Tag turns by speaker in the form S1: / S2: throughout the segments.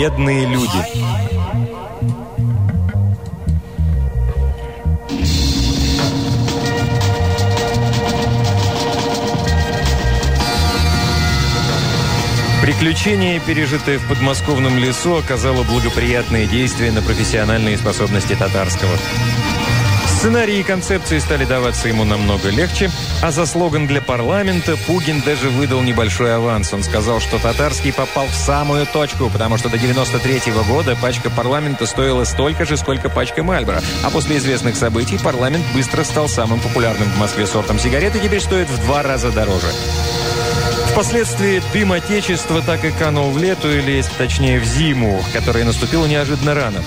S1: Бедные люди. Приключение, пережитое в подмосковном лесу, оказало благоприятное действие на профессиональные способности татарского. Сценарии и концепции стали даваться ему намного легче, а за слоган для парламента Пугин даже выдал небольшой аванс. Он сказал, что Татарский попал в самую точку, потому что до 93 -го года пачка парламента стоила столько же, сколько пачка Мальбора. А после известных событий парламент быстро стал самым популярным в Москве сортом сигарет и теперь стоит в два раза дороже. Впоследствии дым Отечества так и канул в лету, или, точнее, в зиму, которая наступила неожиданно рано.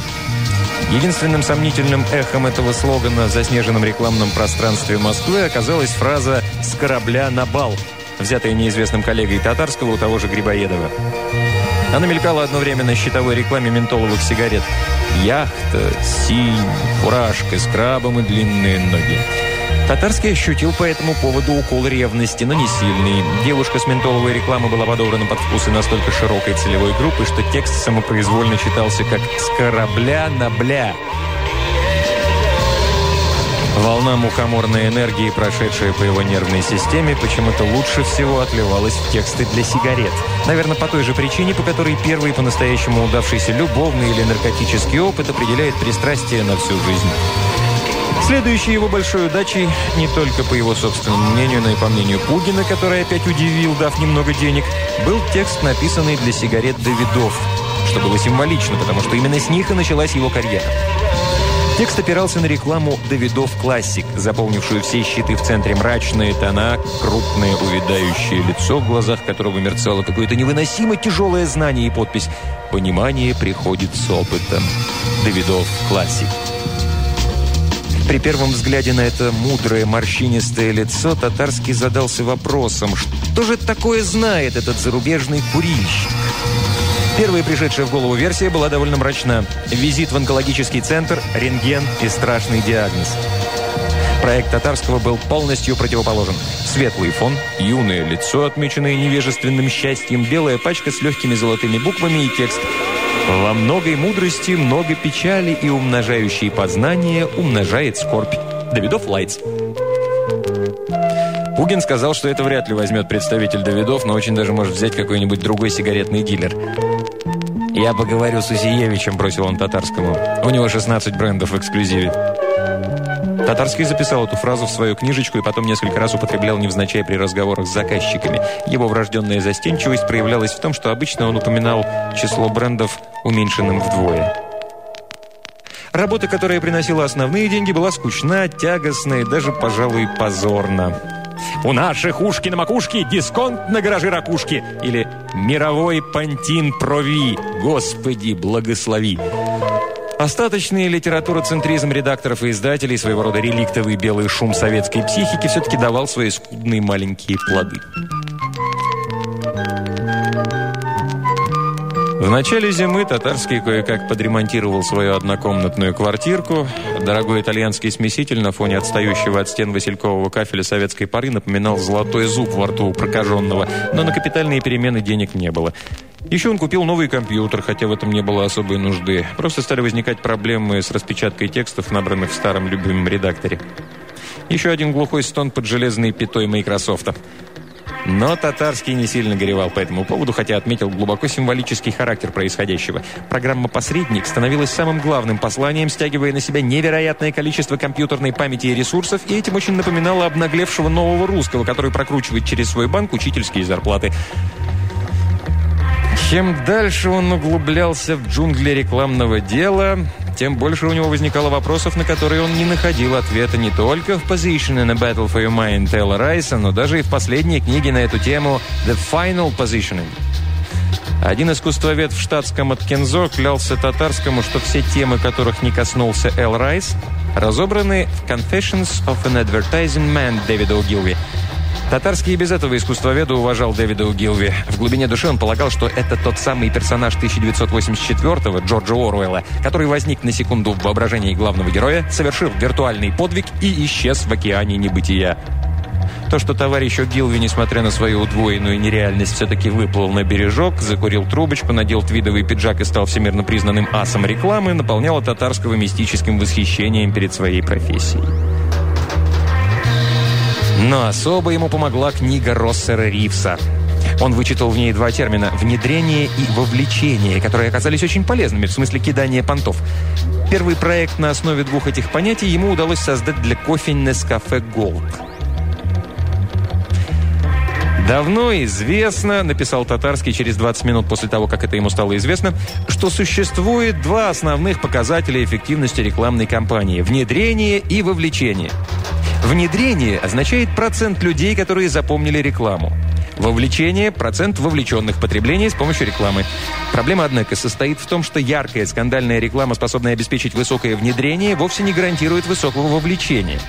S1: Единственным сомнительным эхом этого слогана в заснеженном рекламном пространстве Москвы оказалась фраза «с корабля на бал», взятая неизвестным коллегой татарского у того же Грибоедова. Она мелькала одно время на щитовой рекламе ментоловых сигарет. Яхта, синь, фуражка с крабом и длинные ноги. Татарский ощутил по этому поводу укол ревности, но не сильный. Девушка с ментоловой рекламы была подобрана под вкусы настолько широкой целевой группы, что текст самопроизвольно читался как «с корабля на бля». Волна мухоморной энергии, прошедшая по его нервной системе, почему-то лучше всего отливалась в тексты для сигарет. Наверное, по той же причине, по которой первый по-настоящему удавшийся любовный или наркотический опыт определяет пристрастие на всю жизнь. Следующей его большой удачей, не только по его собственному мнению, но и по мнению Пугина, который опять удивил, дав немного денег, был текст, написанный для сигарет Давидов, что было символично, потому что именно с них и началась его карьера. Текст опирался на рекламу «Давидов Классик», заполнившую все щиты в центре мрачные тона, крупное увядающее лицо, в глазах которого мерцало какое-то невыносимо тяжелое знание и подпись «Понимание приходит с опытом». «Давидов Классик». При первом взгляде на это мудрое морщинистое лицо Татарский задался вопросом, что же такое знает этот зарубежный курильщик? Первая пришедшая в голову версия была довольно мрачна. Визит в онкологический центр, рентген и страшный диагноз. Проект Татарского был полностью противоположен. Светлый фон, юное лицо, отмеченное невежественным счастьем, белая пачка с легкими золотыми буквами и текст – во многой мудрости много печали, и умножающий познание умножает скорбь. Давидов Лайтс. Пугин сказал, что это вряд ли возьмет представитель Давидов, но очень даже может взять какой-нибудь другой сигаретный дилер. «Я поговорю с Усиевичем», – бросил он татарскому. «У него 16 брендов в эксклюзиве». Татарский записал эту фразу в свою книжечку и потом несколько раз употреблял невзначай при разговорах с заказчиками. Его врожденная застенчивость проявлялась в том, что обычно он упоминал число брендов уменьшенным вдвое. Работа, которая приносила основные деньги, была скучна, тягостна и даже, пожалуй, позорна. «У наших ушки на макушке дисконт на гаражи ракушки» или «Мировой пантин прови, Господи, благослови». Остаточный литературоцентризм редакторов и издателей, своего рода реликтовый белый шум советской психики, все-таки давал свои скудные маленькие плоды. В начале зимы Татарский кое-как подремонтировал свою однокомнатную квартирку. Дорогой итальянский смеситель на фоне отстающего от стен василькового кафеля советской поры напоминал золотой зуб во рту у прокаженного, но на капитальные перемены денег не было. Еще он купил новый компьютер, хотя в этом не было особой нужды. Просто стали возникать проблемы с распечаткой текстов, набранных в старом любимом редакторе. Еще один глухой стон под железной пятой Майкрософта. Но Татарский не сильно горевал по этому поводу, хотя отметил глубоко символический характер происходящего. Программа «Посредник» становилась самым главным посланием, стягивая на себя невероятное количество компьютерной памяти и ресурсов, и этим очень напоминало обнаглевшего нового русского, который прокручивает через свой банк учительские зарплаты. Чем дальше он углублялся в джунгли рекламного дела, тем больше у него возникало вопросов, на которые он не находил ответа не только в Position in a Battle for Your Mind Тейлора Райса, но даже и в последней книге на эту тему The Final Positioning. Один искусствовед в штатском от Кензо клялся татарскому, что все темы, которых не коснулся Эл Райс, разобраны в Confessions of an Advertising Man Дэвида Угилви – Татарский и без этого искусствоведа уважал Дэвида Угилви. В глубине души он полагал, что это тот самый персонаж 1984-го, Джорджа Оруэлла, который возник на секунду в воображении главного героя, совершил виртуальный подвиг и исчез в океане небытия. То, что товарищ О'Гилви, несмотря на свою удвоенную нереальность, все-таки выплыл на бережок, закурил трубочку, надел твидовый пиджак и стал всемирно признанным асом рекламы, наполняло татарского мистическим восхищением перед своей профессией. Но особо ему помогла книга Россера Ривса – он вычитал в ней два термина «внедрение» и «вовлечение», которые оказались очень полезными в смысле кидания понтов. Первый проект на основе двух этих понятий ему удалось создать для кофе Nescafe Gold. «Давно известно», — написал Татарский через 20 минут после того, как это ему стало известно, что существует два основных показателя эффективности рекламной кампании – внедрение и вовлечение. Внедрение означает процент людей, которые запомнили рекламу. Вовлечение – процент вовлеченных потреблений с помощью рекламы. Проблема, однако, состоит в том, что яркая скандальная реклама, способная обеспечить высокое внедрение, вовсе не гарантирует высокого вовлечения.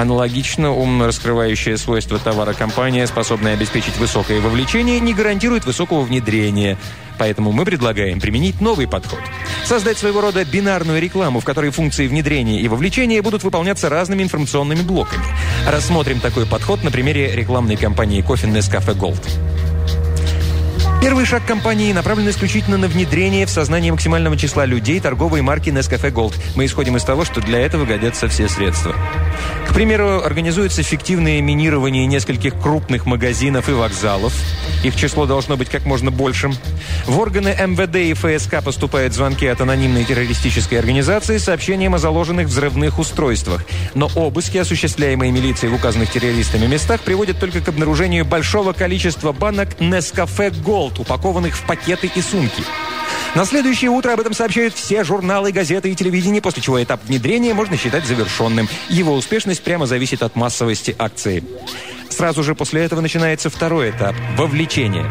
S1: Аналогично, умно раскрывающее свойства товара компания, способная обеспечить высокое вовлечение, не гарантирует высокого внедрения. Поэтому мы предлагаем применить новый подход. Создать своего рода бинарную рекламу, в которой функции внедрения и вовлечения будут выполняться разными информационными блоками. Рассмотрим такой подход на примере рекламной кампании кофе Nescafe Gold. Первый шаг компании направлен исключительно на внедрение в сознание максимального числа людей торговой марки Nescafe Gold. Мы исходим из того, что для этого годятся все средства. К примеру, организуется фиктивное минирование нескольких крупных магазинов и вокзалов. Их число должно быть как можно большим. В органы МВД и ФСК поступают звонки от анонимной террористической организации с сообщением о заложенных взрывных устройствах. Но обыски, осуществляемые милицией в указанных террористами местах, приводят только к обнаружению большого количества банок Nescafe Gold, Gold, упакованных в пакеты и сумки. На следующее утро об этом сообщают все журналы, газеты и телевидение, после чего этап внедрения можно считать завершенным. Его успешность прямо зависит от массовости акции. Сразу же после этого начинается второй этап – вовлечение.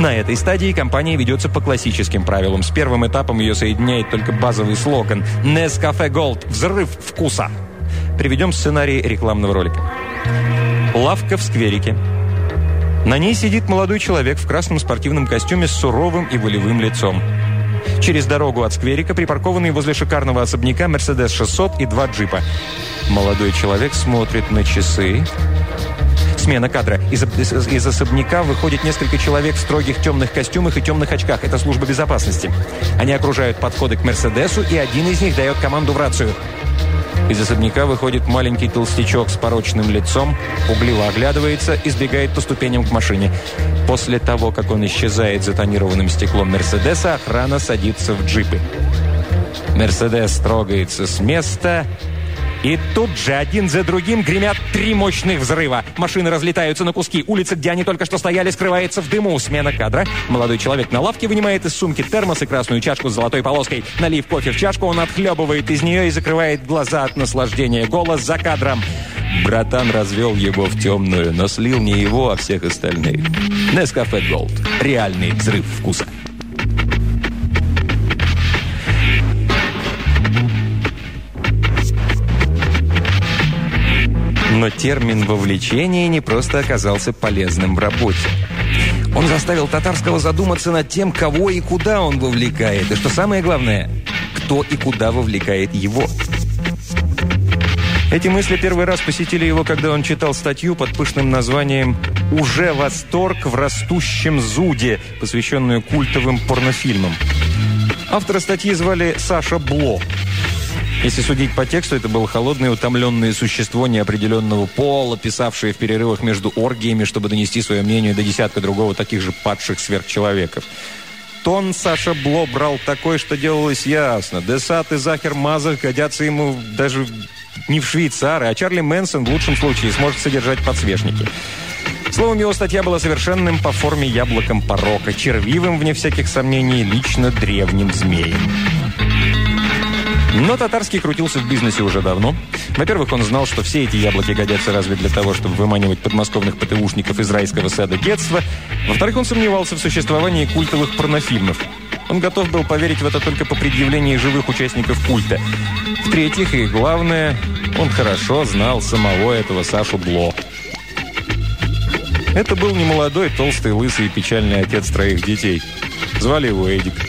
S1: На этой стадии компания ведется по классическим правилам. С первым этапом ее соединяет только базовый слоган «Nescafe Gold. Взрыв вкуса». Приведем сценарий рекламного ролика. Лавка в скверике. На ней сидит молодой человек в красном спортивном костюме с суровым и волевым лицом. Через дорогу от скверика припаркованный возле шикарного особняка Mercedes 600 и два джипа. Молодой человек смотрит на часы. Смена кадра. Из, из, из особняка выходит несколько человек в строгих темных костюмах и темных очках. Это служба безопасности. Они окружают подходы к Мерседесу, и один из них дает команду в рацию. Из особняка выходит маленький толстячок с порочным лицом, угливо оглядывается и сбегает по ступеням к машине. После того, как он исчезает за тонированным стеклом Мерседеса, охрана садится в джипы. Мерседес трогается с места и тут же один за другим гремят три мощных взрыва. Машины разлетаются на куски. Улица, где они только что стояли, скрывается в дыму. Смена кадра. Молодой человек на лавке вынимает из сумки термос и красную чашку с золотой полоской. Налив кофе в чашку, он отхлебывает из нее и закрывает глаза от наслаждения. Голос за кадром. Братан развел его в темную, но слил не его, а всех остальных. Nescafe Gold. Реальный взрыв вкуса. Но термин «вовлечение» не просто оказался полезным в работе. Он заставил Татарского задуматься над тем, кого и куда он вовлекает. И что самое главное, кто и куда вовлекает его. Эти мысли первый раз посетили его, когда он читал статью под пышным названием «Уже восторг в растущем зуде», посвященную культовым порнофильмам. Автора статьи звали Саша Бло. Если судить по тексту, это было холодное утомленное существо неопределенного пола, писавшее в перерывах между оргиями, чтобы донести свое мнение до десятка другого таких же падших сверхчеловеков. Тон Саша Бло брал такой, что делалось ясно. Десат и Захер Мазах годятся ему даже не в швейцары, а Чарли Мэнсон в лучшем случае сможет содержать подсвечники. Словом, его статья была совершенным по форме яблоком порока, червивым, вне всяких сомнений, лично древним змеем. Но Татарский крутился в бизнесе уже давно. Во-первых, он знал, что все эти яблоки годятся разве для того, чтобы выманивать подмосковных ПТУшников из райского сада детства. Во-вторых, он сомневался в существовании культовых порнофильмов. Он готов был поверить в это только по предъявлении живых участников культа. В-третьих, и главное, он хорошо знал самого этого Сашу Бло. Это был немолодой, толстый, лысый и печальный отец троих детей. Звали его Эдик.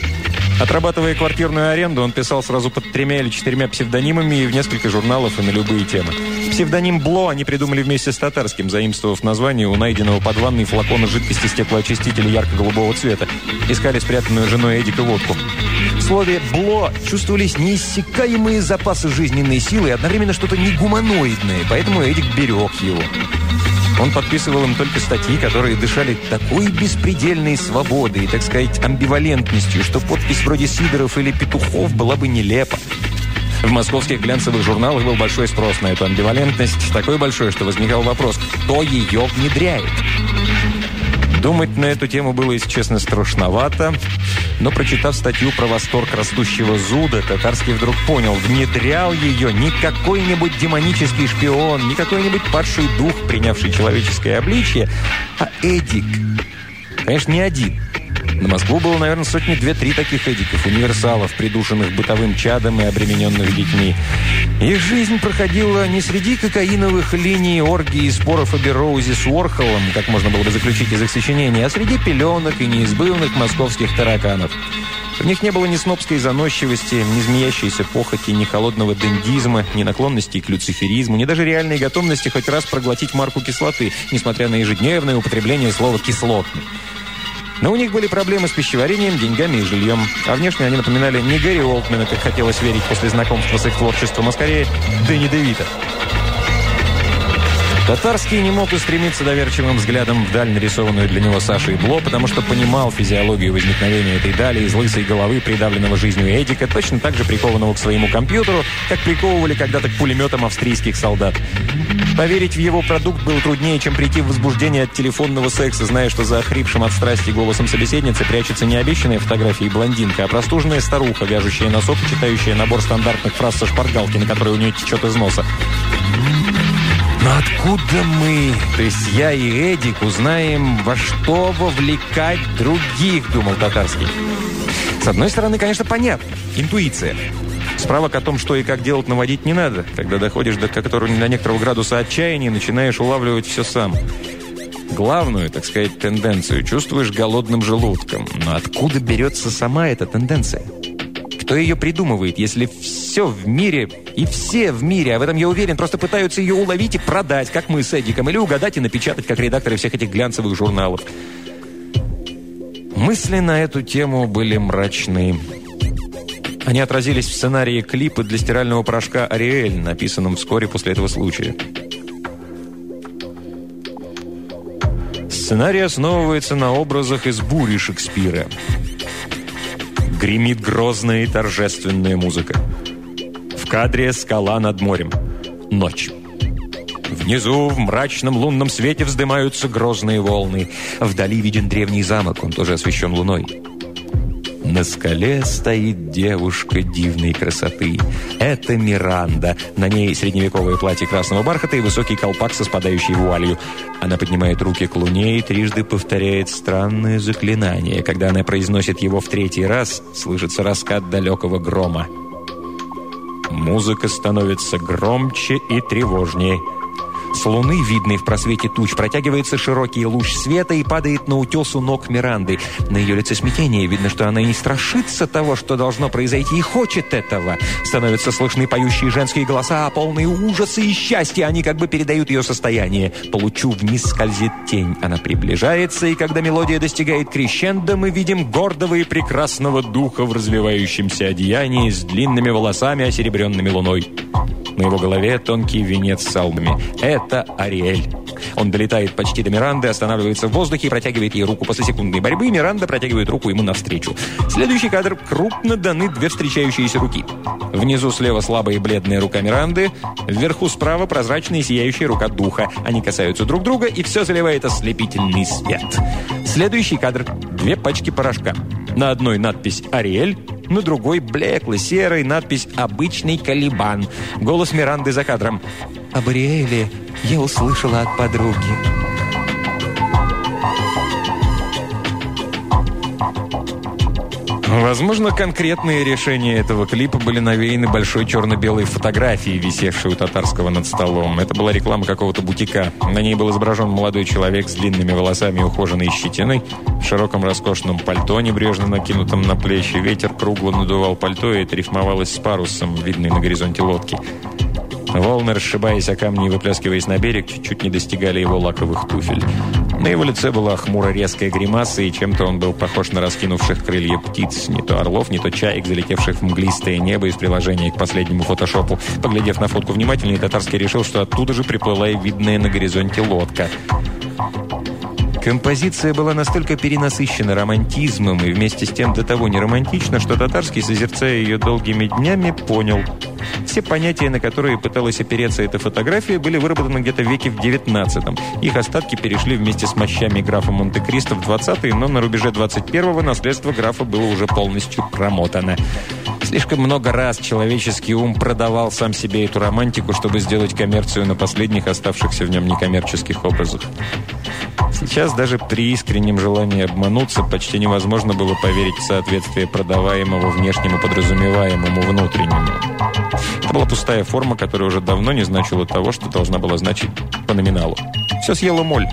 S1: Отрабатывая квартирную аренду, он писал сразу под тремя или четырьмя псевдонимами и в несколько журналов и на любые темы. Псевдоним Бло они придумали вместе с татарским, заимствовав название у найденного под ванной флакона жидкости стеклоочистителя ярко-голубого цвета. Искали спрятанную женой Эдика водку. В слове «бло» чувствовались неиссякаемые запасы жизненной силы и одновременно что-то негуманоидное, поэтому Эдик берег его. Он подписывал им только статьи, которые дышали такой беспредельной свободой и, так сказать, амбивалентностью, что подпись вроде Сидоров или Петухов была бы нелепа. В московских глянцевых журналах был большой спрос на эту амбивалентность, такой большой, что возникал вопрос, кто ее внедряет? Думать на эту тему было, если честно, страшновато, но, прочитав статью про восторг растущего зуда, Татарский вдруг понял, внедрял ее не какой-нибудь демонический шпион, не какой-нибудь падший дух, принявший человеческое обличие, а Эдик. Конечно, не один. На Москву было, наверное, сотни две-три таких эдиков, универсалов, придушенных бытовым чадом и обремененных детьми. Их жизнь проходила не среди кокаиновых линий, оргий и споров о Бероузе с Уорхолом, как можно было бы заключить из их сочинений, а среди пеленок и неизбывных московских тараканов. В них не было ни снобской заносчивости, ни змеящейся похоти, ни холодного дендизма, ни наклонности к люциферизму, ни даже реальной готовности хоть раз проглотить марку кислоты, несмотря на ежедневное употребление слова «кислотный». Но у них были проблемы с пищеварением, деньгами и жильем. А внешне они напоминали не Гэри Олтмена, как хотелось верить после знакомства с их творчеством, а скорее Дэнни Девита. Татарский не мог устремиться доверчивым взглядом вдаль нарисованную для него Сашей Бло, потому что понимал физиологию возникновения этой дали из лысой головы, придавленного жизнью Эдика, точно так же прикованного к своему компьютеру, как приковывали когда-то к пулеметам австрийских солдат. Поверить в его продукт было труднее, чем прийти в возбуждение от телефонного секса, зная, что за охрипшим от страсти голосом собеседницы прячется не обещанная фотография блондинка, а простуженная старуха, вяжущая носок и читающая набор стандартных фраз со шпаргалки, на которой у нее течет из носа. Но откуда мы, то есть я и Эдик, узнаем, во что вовлекать других, думал Татарский. С одной стороны, конечно, понятно. Интуиция. Справок о том, что и как делать, наводить не надо. Когда доходишь до, которого, до некоторого градуса отчаяния, начинаешь улавливать все сам. Главную, так сказать, тенденцию чувствуешь голодным желудком. Но откуда берется сама эта тенденция? Кто ее придумывает, если все в мире и все в мире, а в этом я уверен, просто пытаются ее уловить и продать, как мы с Эдиком, или угадать и напечатать, как редакторы всех этих глянцевых журналов? Мысли на эту тему были мрачные. Они отразились в сценарии клипа для стирального порошка «Ариэль», написанном вскоре после этого случая. Сценарий основывается на образах из «Бури» Шекспира. Гремит грозная и торжественная музыка. В кадре скала над морем. Ночь. Внизу в мрачном лунном свете вздымаются грозные волны. Вдали виден древний замок, он тоже освещен луной. На скале стоит девушка дивной красоты. Это Миранда. На ней средневековое платье красного бархата и высокий колпак со спадающей вуалью. Она поднимает руки к луне и трижды повторяет странное заклинание. Когда она произносит его в третий раз, слышится раскат далекого грома. Музыка становится громче и тревожнее. С луны, видной в просвете туч, протягивается широкий луч света и падает на утес у ног Миранды. На ее лице смятение. Видно, что она не страшится того, что должно произойти, и хочет этого. Становятся слышны поющие женские голоса, полные ужаса и счастья. Они как бы передают ее состояние. По лучу вниз скользит тень. Она приближается, и когда мелодия достигает крещенда, мы видим гордого и прекрасного духа в развивающемся одеянии с длинными волосами, осеребренными луной. На его голове тонкий венец с алмами. Это Ариэль. Он долетает почти до Миранды, останавливается в воздухе и протягивает ей руку. После секундной борьбы Миранда протягивает руку ему навстречу. Следующий кадр. Крупно даны две встречающиеся руки. Внизу слева слабая и бледная рука Миранды. Вверху справа прозрачная и сияющая рука духа. Они касаются друг друга, и все заливает ослепительный свет. Следующий кадр. Две пачки порошка. На одной надпись «Ариэль», на другой блеклый, серый, надпись «Обычный Калибан». Голос Миранды за кадром. «Об я услышала от подруги». Возможно, конкретные решения этого клипа были навеяны большой черно-белой фотографией, висевшей у татарского над столом. Это была реклама какого-то бутика. На ней был изображен молодой человек с длинными волосами ухоженной щетиной, в широком роскошном пальто, небрежно накинутом на плечи. Ветер кругло надувал пальто, и это рифмовалось с парусом, видной на горизонте лодки. Волны, расшибаясь о камни и выплескиваясь на берег, чуть-чуть не достигали его лаковых туфель. На его лице была хмуро резкая гримаса, и чем-то он был похож на раскинувших крылья птиц. Не то орлов, не то чаек, залетевших в мглистое небо из приложения к последнему фотошопу. Поглядев на фотку внимательнее, Татарский решил, что оттуда же приплыла и видная на горизонте лодка. Композиция была настолько перенасыщена романтизмом и вместе с тем до того не романтична, что Татарский, созерцая ее долгими днями, понял. Все понятия, на которые пыталась опереться эта фотография, были выработаны где-то в веке в XIX. Их остатки перешли вместе с мощами графа Монте-Кристо в 20-е, но на рубеже 21-го наследство графа было уже полностью промотано. Слишком много раз человеческий ум продавал сам себе эту романтику, чтобы сделать коммерцию на последних оставшихся в нем некоммерческих образах. Сейчас даже при искреннем желании обмануться почти невозможно было поверить в соответствие продаваемого внешнему подразумеваемому внутреннему. Это была пустая форма, которая уже давно не значила того, что должна была значить по номиналу. Все съела моль.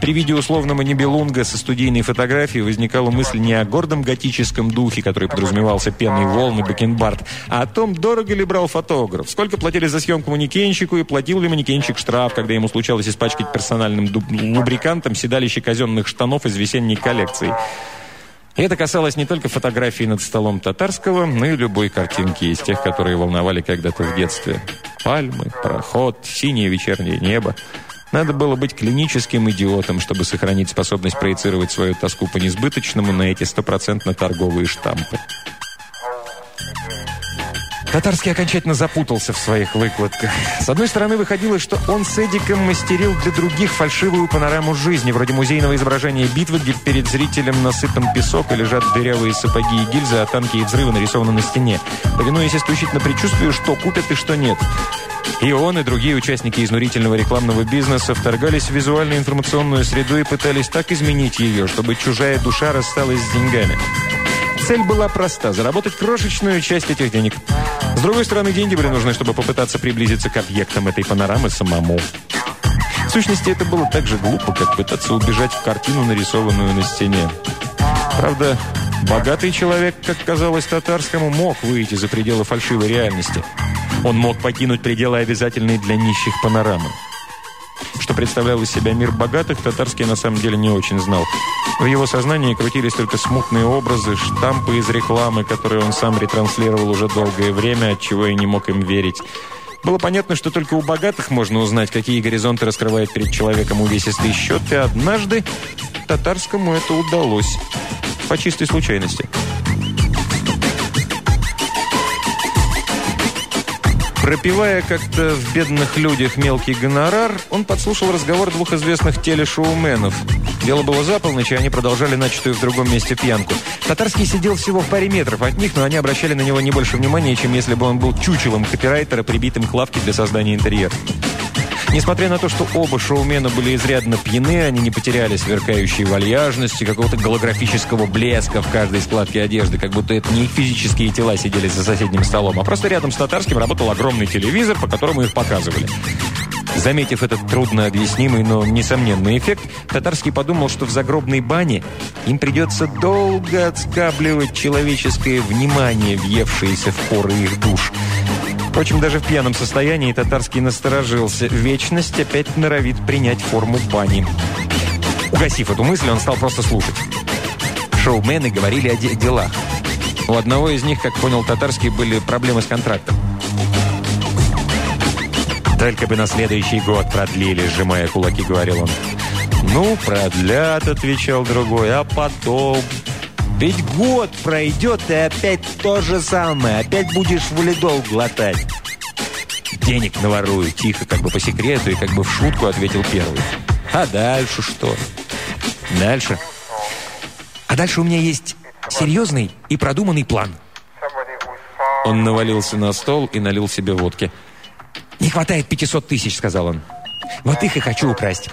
S1: При виде условного небелунга со студийной фотографией возникала мысль не о гордом готическом духе, который подразумевался пеной волны бакенбард, а о том, дорого ли брал фотограф, сколько платили за съемку манекенщику и платил ли манекенщик штраф, когда ему случалось испачкать персональным лубрикантом седалище казенных штанов из весенней коллекции. И это касалось не только фотографий над столом татарского, но и любой картинки из тех, которые волновали когда-то в детстве. Пальмы, пароход, синее вечернее небо. Надо было быть клиническим идиотом, чтобы сохранить способность проецировать свою тоску по несбыточному на эти стопроцентно торговые штампы. Татарский окончательно запутался в своих выкладках. С одной стороны, выходило, что он с Эдиком мастерил для других фальшивую панораму жизни, вроде музейного изображения битвы, где перед зрителем насыпан песок и лежат дырявые сапоги и гильзы, а танки и взрывы нарисованы на стене, повинуясь исключительно предчувствию, что купят и что нет. И он, и другие участники изнурительного рекламного бизнеса вторгались в визуальную информационную среду и пытались так изменить ее, чтобы чужая душа рассталась с деньгами. Цель была проста – заработать крошечную часть этих денег. С другой стороны, деньги были нужны, чтобы попытаться приблизиться к объектам этой панорамы самому. В сущности, это было так же глупо, как пытаться убежать в картину, нарисованную на стене. Правда, богатый человек, как казалось татарскому, мог выйти за пределы фальшивой реальности – он мог покинуть пределы обязательной для нищих панорамы. Что представлял из себя мир богатых, татарский на самом деле не очень знал. В его сознании крутились только смутные образы, штампы из рекламы, которые он сам ретранслировал уже долгое время, от чего и не мог им верить. Было понятно, что только у богатых можно узнать, какие горизонты раскрывает перед человеком увесистый счет, и однажды татарскому это удалось. По чистой случайности. Пропивая как-то в «Бедных людях» мелкий гонорар, он подслушал разговор двух известных телешоуменов. Дело было за полночь, и они продолжали начатую в другом месте пьянку. Татарский сидел всего в паре метров от них, но они обращали на него не больше внимания, чем если бы он был чучелом копирайтера, прибитым к лавке для создания интерьера. Несмотря на то, что оба шоумена были изрядно пьяны, они не потеряли сверкающей вальяжности, какого-то голографического блеска в каждой складке одежды, как будто это не их физические тела сидели за соседним столом, а просто рядом с татарским работал огромный телевизор, по которому их показывали. Заметив этот трудно объяснимый, но несомненный эффект, Татарский подумал, что в загробной бане им придется долго отскабливать человеческое внимание, въевшееся в поры их душ – Впрочем, даже в пьяном состоянии татарский насторожился. Вечность опять норовит принять форму бани. Угасив эту мысль, он стал просто слушать. Шоумены говорили о де делах. У одного из них, как понял татарский, были проблемы с контрактом. «Только бы на следующий год продлили», – сжимая кулаки, говорил он. «Ну, продлят», – отвечал другой, – «а потом...» Ведь год пройдет, и опять то же самое. Опять будешь валидол глотать. Денег наворую. Тихо, как бы по секрету и как бы в шутку ответил первый. А дальше что? Дальше? А дальше у меня есть серьезный и продуманный план. Он навалился на стол и налил себе водки. «Не хватает 500 тысяч», — сказал он. «Вот их и хочу украсть».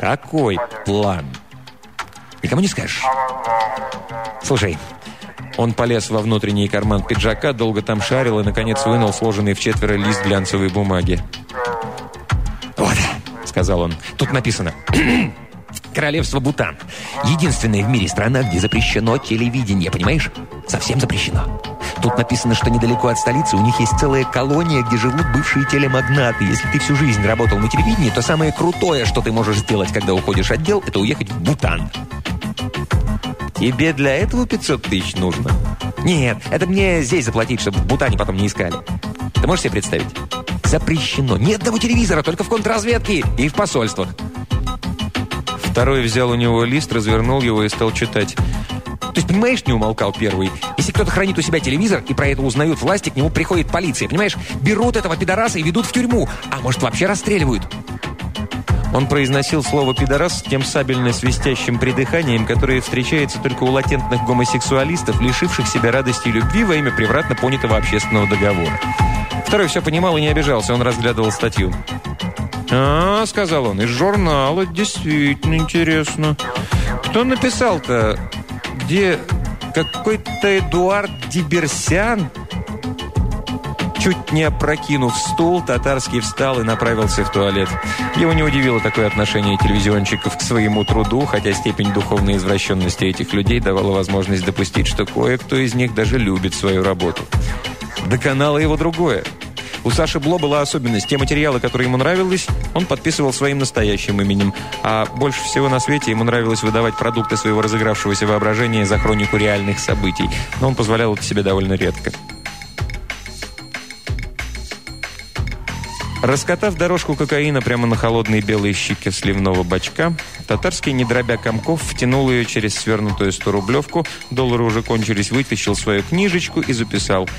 S1: «Какой план?» Никому не скажешь. Слушай, он полез во внутренний карман пиджака, долго там шарил и, наконец, вынул сложенный в четверо лист глянцевой бумаги. «Вот», — сказал он, — «тут написано». Королевство Бутан. Единственная в мире страна, где запрещено телевидение, понимаешь?
S2: Совсем запрещено. Тут написано, что недалеко от столицы у них есть целая колония, где живут бывшие телемагнаты. Если ты всю жизнь работал на телевидении, то самое крутое, что ты можешь сделать, когда уходишь от дел, это уехать в Бутан. Тебе для этого 500 тысяч нужно? Нет, это мне здесь заплатить, чтобы в Бутане потом не искали. Ты можешь себе представить? Запрещено. Нет того телевизора, только в контрразведке и в посольствах.
S1: Второй взял у него лист, развернул его и стал читать.
S2: То есть, понимаешь, не умолкал первый. Если кто-то хранит у себя телевизор, и про это узнают власти, к нему приходит полиция. Понимаешь, берут этого пидораса и ведут в тюрьму. А может, вообще расстреливают.
S1: Он произносил слово «пидорас» с тем сабельно-свистящим придыханием, которое встречается только у латентных гомосексуалистов, лишивших себя радости и любви во имя превратно понятого общественного договора. Второй все понимал и не обижался, он разглядывал статью. «А, — сказал он, — из журнала, действительно интересно. Кто написал-то? Где какой-то Эдуард Диберсян?» Чуть не опрокинув стул, Татарский встал и направился в туалет. Его не удивило такое отношение телевизионщиков к своему труду, хотя степень духовной извращенности этих людей давала возможность допустить, что кое-кто из них даже любит свою работу. Доконало его другое. У Саши Бло была особенность. Те материалы, которые ему нравились, он подписывал своим настоящим именем. А больше всего на свете ему нравилось выдавать продукты своего разыгравшегося воображения за хронику реальных событий. Но он позволял это себе довольно редко. Раскатав дорожку кокаина прямо на холодной белой щеке сливного бачка, татарский, не дробя комков, втянул ее через свернутую 100-рублевку, доллары уже кончились, вытащил свою книжечку и записал –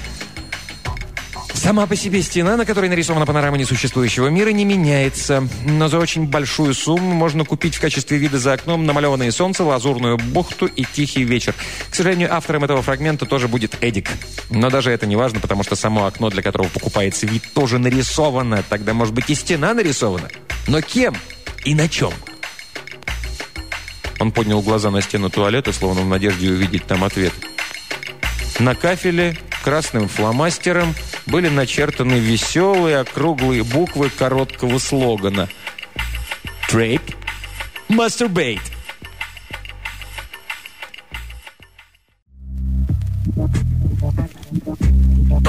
S1: Сама по себе стена, на которой нарисована панорама несуществующего мира, не меняется. Но за очень большую сумму можно купить в качестве вида за окном намалеванное солнце, лазурную бухту и тихий вечер. К сожалению, автором этого фрагмента тоже будет Эдик. Но даже это не важно, потому что само окно, для которого покупается вид, тоже нарисовано. Тогда, может быть, и стена нарисована. Но кем и на чем? Он поднял глаза на стену туалета, словно в надежде увидеть там ответ. На кафеле красным фломастером были начертаны веселые округлые буквы короткого слогана «Трейп, Masturbate».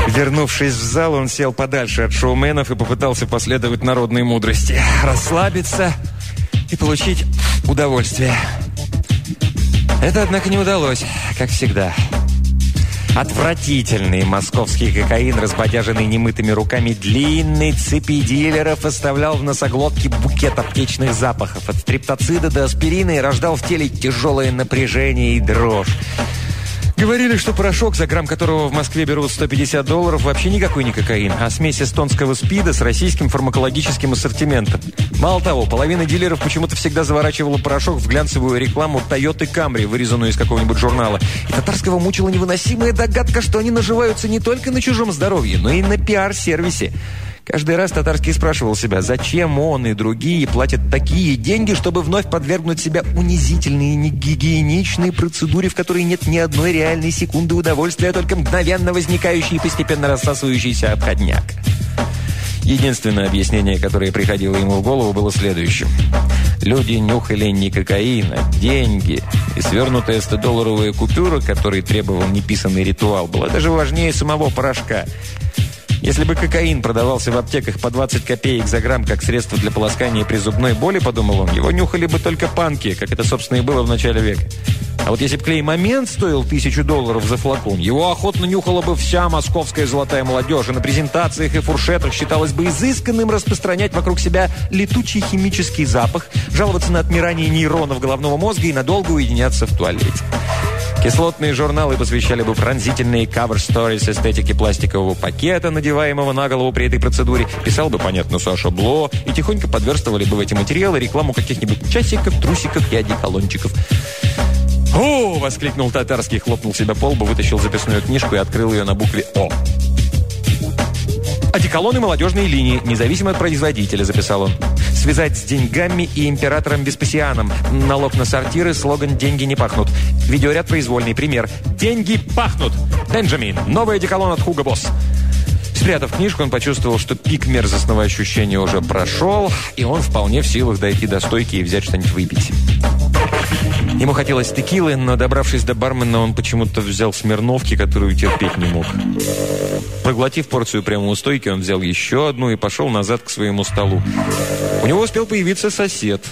S1: Вернувшись в зал, он сел подальше от шоуменов и попытался последовать народной мудрости. Расслабиться и получить удовольствие. Это, однако, не удалось, как всегда. Отвратительный московский кокаин, разбодяженный немытыми руками длинной цепи дилеров, оставлял в носоглотке букет аптечных запахов. От стриптоцида до аспирина и рождал в теле тяжелое напряжение и дрожь. Говорили, что порошок, за грамм которого в Москве берут 150 долларов, вообще никакой не кокаин, а смесь эстонского спида с российским фармакологическим ассортиментом. Мало того, половина дилеров почему-то всегда заворачивала порошок в глянцевую рекламу Toyota Camry, вырезанную из какого-нибудь журнала. И татарского мучила невыносимая догадка, что они наживаются не только на чужом здоровье, но и на пиар-сервисе. Каждый раз Татарский спрашивал себя, зачем он и другие платят такие деньги, чтобы вновь подвергнуть себя унизительной и негигиеничной процедуре, в которой нет ни одной реальной секунды удовольствия, а только мгновенно возникающий и постепенно рассасывающийся обходняк. Единственное объяснение, которое приходило ему в голову, было следующим. Люди нюхали не кокаин, а деньги. И свернутая 100-долларовая купюра, которой требовал неписанный ритуал, была даже важнее самого порошка – если бы кокаин продавался в аптеках по 20 копеек за грамм как средство для полоскания при зубной боли, подумал он, его нюхали бы только панки, как это, собственно, и было в начале века. А вот если бы клей-момент стоил тысячу долларов за флакон, его охотно нюхала бы вся московская золотая молодежь, и на презентациях и фуршетах считалось бы изысканным распространять вокруг себя летучий химический запах, жаловаться на отмирание нейронов головного мозга и надолго уединяться в туалете. Кислотные журналы посвящали бы пронзительные cover-stories эстетики пластикового пакета, надеваемого на голову при этой процедуре. Писал бы, понятно, Саша Бло, и тихонько подверстывали бы в эти материалы рекламу каких-нибудь часиков, трусиков и одеколончиков. «О!» — воскликнул татарский, хлопнул себя по лбу, вытащил записную книжку и открыл ее на букве «О». «Одеколоны молодежной линии, независимо от производителя», — записал он. «Связать с деньгами и императором Веспасианом. Налог на сортиры, слоган «Деньги не пахнут». Видеоряд произвольный. Пример. «Деньги пахнут». Бенджамин. Новый одеколон от Хуго Босс. Спрятав книжку, он почувствовал, что пик мерзостного ощущения уже прошел, и он вполне в силах дойти до стойки и взять что-нибудь выпить. Ему хотелось текилы, но, добравшись до бармена, он почему-то взял смирновки, которую терпеть не мог. Проглотив порцию прямо у стойки, он взял еще одну и пошел назад к своему столу. У него успел появиться сосед.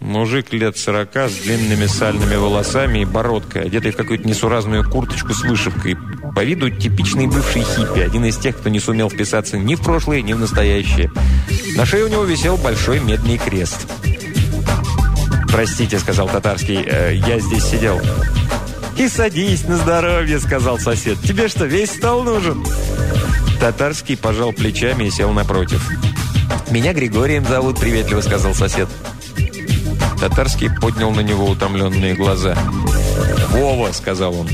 S1: Мужик лет сорока с длинными сальными волосами и бородкой, одетый в какую-то несуразную курточку с вышивкой. По виду типичный бывший хиппи, один из тех, кто не сумел вписаться ни в прошлое, ни в настоящее. На шее у него висел большой медный крест. «Простите», — сказал татарский, э, — «я здесь сидел». «И садись на здоровье», — сказал сосед. «Тебе что, весь стол нужен?» Татарский пожал плечами и сел напротив. «Меня Григорием зовут», — приветливо сказал сосед. Татарский поднял на него утомленные глаза. «Вова», — сказал он.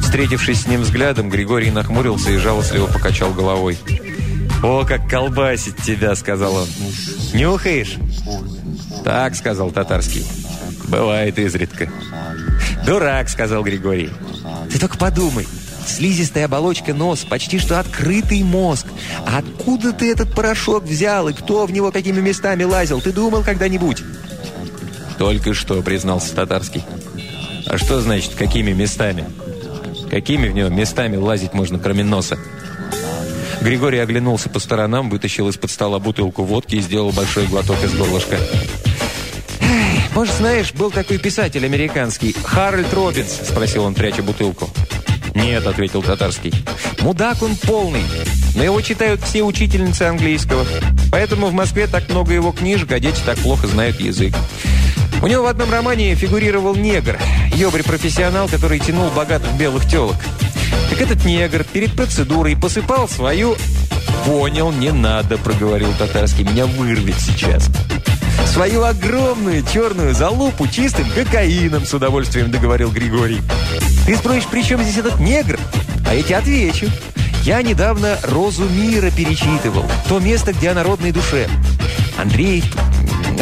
S1: Встретившись с ним взглядом, Григорий нахмурился и жалостливо покачал головой. «О, как колбасит тебя!» — сказал он. «Нюхаешь?» «Так», — сказал татарский. «Бывает изредка». «Дурак», — сказал Григорий. «Ты только подумай. Слизистая оболочка нос, почти что открытый мозг. А откуда ты этот порошок взял и кто в него какими местами лазил? Ты думал когда-нибудь?» «Только что», — признался татарский. «А что значит, какими местами? Какими в него местами лазить можно, кроме носа?» Григорий оглянулся по сторонам, вытащил из-под стола бутылку водки и сделал большой глоток из горлышка. «Может, знаешь, был такой писатель американский, Харальд Робинс?» – спросил он, пряча бутылку. «Нет», – ответил татарский. «Мудак он полный, но его читают все учительницы английского. Поэтому в Москве так много его книжек, а дети так плохо знают язык. У него в одном романе фигурировал негр, ёбрь-профессионал, который тянул богатых белых телок. Так этот негр перед процедурой посыпал свою... «Понял, не надо», – проговорил татарский, – «меня вырвет сейчас». Свою огромную черную залупу чистым кокаином, с удовольствием договорил Григорий. Ты спросишь, при чем здесь этот негр? А я тебе отвечу. Я недавно «Розу мира» перечитывал. То место, где о народной душе. Андрей...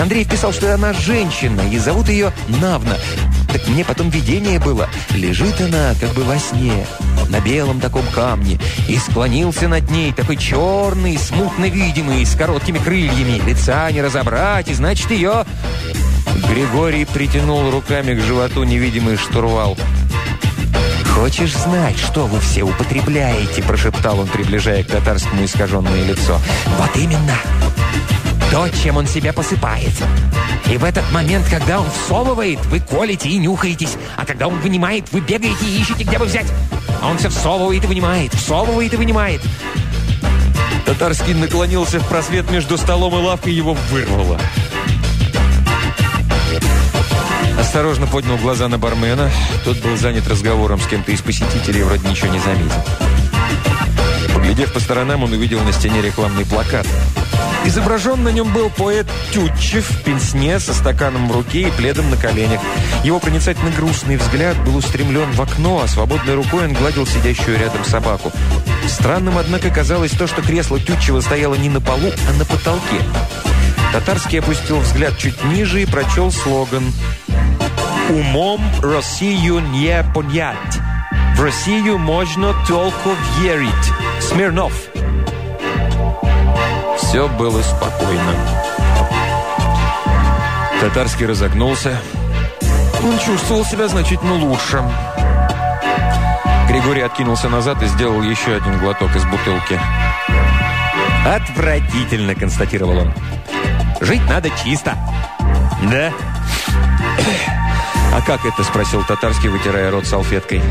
S1: Андрей писал, что она женщина, и зовут ее Навна. Так мне потом видение было. Лежит она как бы во сне, на белом таком камне, и склонился над ней, такой черный, смутно видимый, с короткими крыльями. Лица не разобрать, и значит ее... Григорий притянул руками к животу невидимый штурвал. «Хочешь знать, что вы все употребляете?» – прошептал он, приближая к татарскому искаженное лицо. «Вот именно! То, чем он себя посыпает!» И в этот момент, когда он всовывает, вы колите и нюхаетесь. А когда он вынимает, вы бегаете и ищете, где бы взять. А он все всовывает и вынимает, всовывает и вынимает. Татарский наклонился в просвет между столом и лавкой, его вырвало. Осторожно поднял глаза на бармена. Тот был занят разговором с кем-то из посетителей, вроде ничего не заметил. Поглядев по сторонам, он увидел на стене рекламный плакат – Изображен на нем был поэт Тютчев в пенсне со стаканом в руке и пледом на коленях. Его проницательно грустный взгляд был устремлен в окно, а свободной рукой он гладил сидящую рядом собаку. Странным, однако, казалось то, что кресло Тютчева стояло не на полу, а на потолке. Татарский опустил взгляд чуть ниже и прочел слоган «Умом Россию не понять. В Россию можно только верить. Смирнов». Все было спокойно. Татарский разогнулся. Он чувствовал себя значительно лучше. Григорий откинулся назад и сделал еще один глоток из бутылки. «Отвратительно», — констатировал он. «Жить надо чисто». «Да?» «А как это?» — спросил Татарский, вытирая рот салфеткой.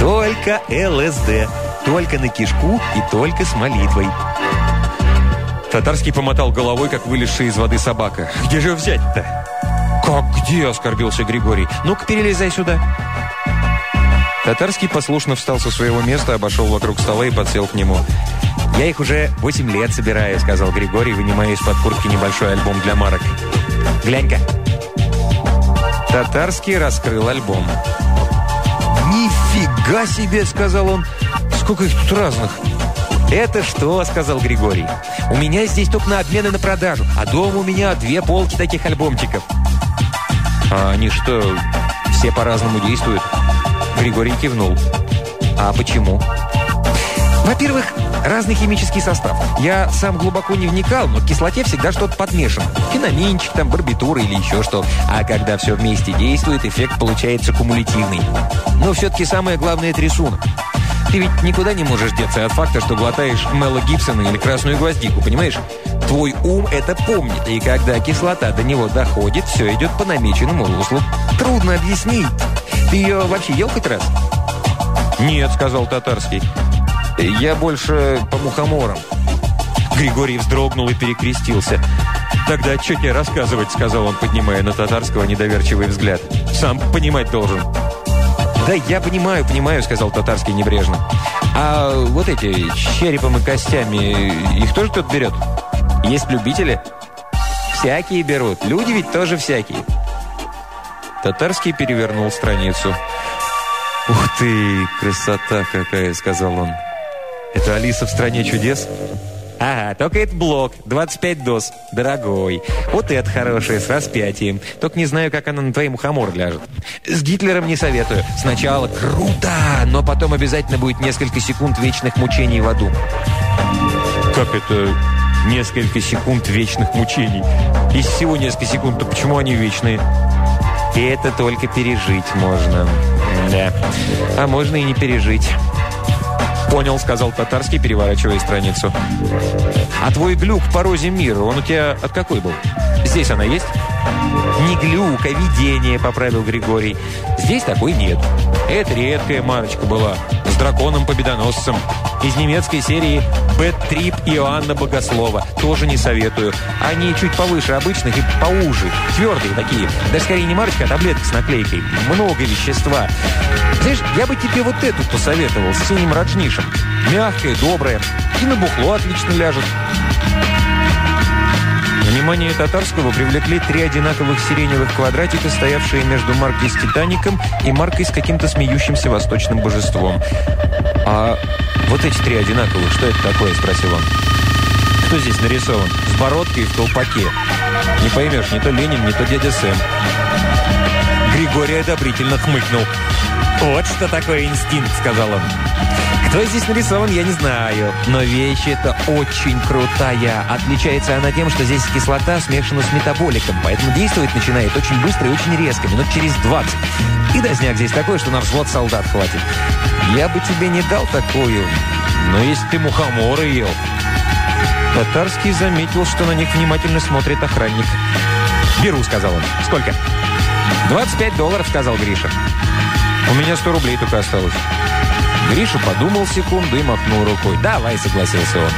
S1: «Только ЛСД. Только на кишку и только с молитвой». Татарский помотал головой, как вылезшая из воды собака. «Где же взять-то?» «Как где?» – оскорбился Григорий. «Ну-ка, перелезай сюда». Татарский послушно встал со своего места, обошел вокруг стола и подсел к нему. «Я их уже восемь лет собираю», – сказал Григорий, вынимая из-под куртки небольшой альбом для марок. «Глянь-ка». Татарский раскрыл альбом. «Нифига себе!» – сказал он. «Сколько их тут разных!» «Это что?» – сказал Григорий. «У меня здесь только на обмены на продажу, а дома у меня две полки таких альбомчиков». «А они что, все по-разному действуют?» Григорий кивнул. «А почему?» «Во-первых,
S2: Разный химический состав. Я сам глубоко не вникал, но к кислоте всегда что-то подмешано. Феноминчик, там, барбитура или еще что. А когда все вместе действует, эффект получается кумулятивный. Но все-таки самое главное – это рисунок. Ты ведь никуда не можешь деться от факта, что глотаешь Мела Гибсона или красную гвоздику, понимаешь? Твой ум это помнит, и когда кислота до него доходит, все идет по намеченному руслу. Трудно объяснить. Ты ее вообще ел хоть раз?
S1: «Нет», — сказал Татарский. «Я больше по мухоморам». Григорий вздрогнул и перекрестился. «Тогда что тебе рассказывать?» — сказал он, поднимая на Татарского недоверчивый взгляд. «Сам понимать должен».
S2: «Да я понимаю, понимаю», — сказал Татарский небрежно. «А вот эти, с черепом и костями, их тоже кто-то берет? Есть любители?» «Всякие берут. Люди ведь тоже всякие».
S1: Татарский перевернул страницу. «Ух ты, красота какая!» — сказал он. «Это Алиса в стране чудес?»
S2: «Ага, только это блок, 25 доз, дорогой. Вот это хорошее, с распятием. Только не знаю, как она на твоей мухомор ляжет. С Гитлером не советую. Сначала круто, но потом обязательно будет несколько секунд вечных мучений в аду».
S1: «Как это несколько секунд вечных мучений? Из всего несколько секунд, то почему они вечные?»
S2: И это только пережить можно». Да. А можно и не пережить.
S1: «Понял», — сказал Татарский, переворачивая страницу.
S2: «А твой глюк по розе мира, он у тебя от какой был? Здесь она есть?» «Не глюк, а видение», — поправил Григорий. «Здесь такой нет. Это редкая марочка была, с драконом-победоносцем. Из немецкой серии «Бэт-трип» Иоанна Богослова. Тоже не советую. Они чуть повыше обычных и поуже. Твердые такие. Да скорее не марочка, а таблетка с наклейкой. Много вещества. Знаешь, я бы тебе вот эту посоветовал с синим раджнишем. Мягкая, добрая. И на бухло отлично ляжет.
S1: Внимание татарского привлекли три одинаковых сиреневых квадратика, стоявшие между маркой с «Титаником» и маркой с каким-то смеющимся восточным божеством.
S2: «А вот эти три одинаковых, что это такое?» – спросил он. «Кто здесь нарисован? С бородкой и в колпаке. Не поймешь, не то Ленин, не то дядя Сэм».
S1: Григорий одобрительно хмыкнул.
S2: «Вот что такое инстинкт», — сказал он. Кто здесь нарисован, я не знаю. Но вещь эта очень крутая. Отличается она тем, что здесь кислота смешана с метаболиком, поэтому действовать начинает очень быстро и очень резко, минут через 20. И дозняк здесь такой, что на взвод солдат хватит. Я бы тебе не дал такую, но если ты мухоморы ел...
S1: Татарский заметил, что на них внимательно смотрит охранник.
S2: «Беру», — сказал он. «Сколько?» «25 долларов», — сказал Гриша.
S1: «У меня 100 рублей только осталось».
S2: Гриша подумал секунду и махнул рукой. «Давай», — согласился он.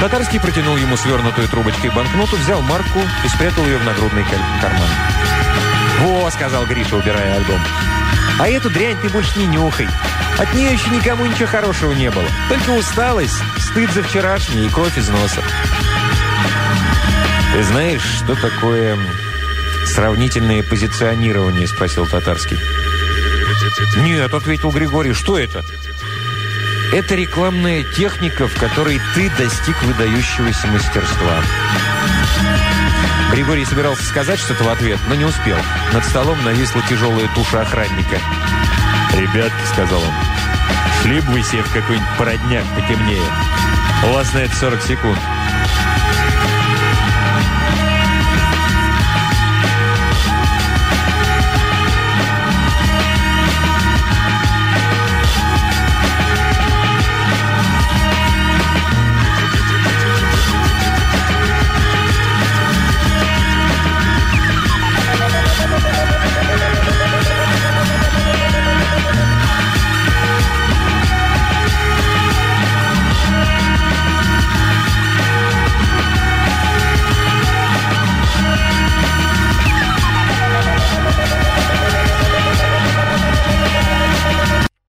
S1: Татарский протянул ему свернутую трубочкой банкноту, взял марку и спрятал ее в нагрудный карман.
S2: «Во», — сказал Гриша, убирая альбом. «А эту дрянь ты больше не нюхай. От нее еще никому ничего хорошего не было. Только усталость, стыд за вчерашнее и кровь из носа».
S1: «Ты знаешь, что такое сравнительное позиционирование?» – спросил Татарский.
S2: «Нет», – ответил Григорий, – «что это?» «Это рекламная техника, в которой ты достиг выдающегося мастерства». Григорий собирался сказать что-то в ответ, но не успел. Над столом нависла тяжелая туша охранника.
S1: «Ребятки», — сказал он, — «шли бы вы себе в какой-нибудь породняк потемнее. У вас на это 40 секунд».